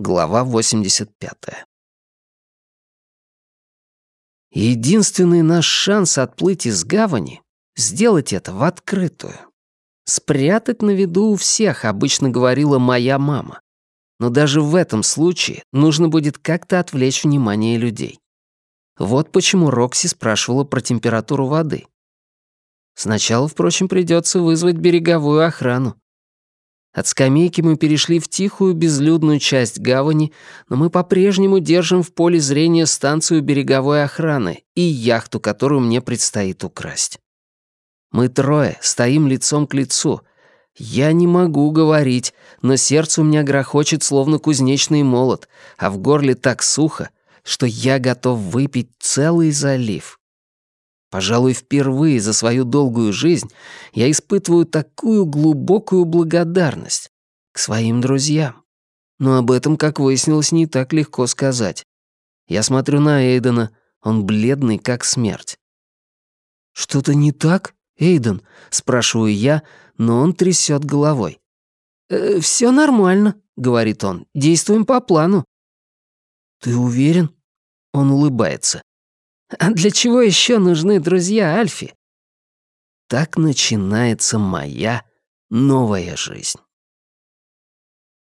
Глава 85. Единственный наш шанс отплыть из гавани — сделать это в открытую. Спрятать на виду у всех, обычно говорила моя мама. Но даже в этом случае нужно будет как-то отвлечь внимание людей. Вот почему Рокси спрашивала про температуру воды. Сначала, впрочем, придется вызвать береговую охрану. От скамейки мы перешли в тихую безлюдную часть гавани, но мы по-прежнему держим в поле зрения станцию береговой охраны и яхту, которую мне предстоит украсть. Мы трое стоим лицом к лицу. Я не могу говорить, но сердце у меня грохочет, словно кузнечный молот, а в горле так сухо, что я готов выпить целый залив. Пожалуй, впервые за свою долгую жизнь я испытываю такую глубокую благодарность к своим друзьям. Но об этом, как выяснилось, не так легко сказать. Я смотрю на Эйдена, он бледный, как смерть. «Что-то не так, Эйден?» — спрашиваю я, но он трясет головой. «Э, «Все нормально», — говорит он, — «действуем по плану». «Ты уверен?» — он улыбается. А для чего еще нужны друзья Альфи? Так начинается моя новая жизнь.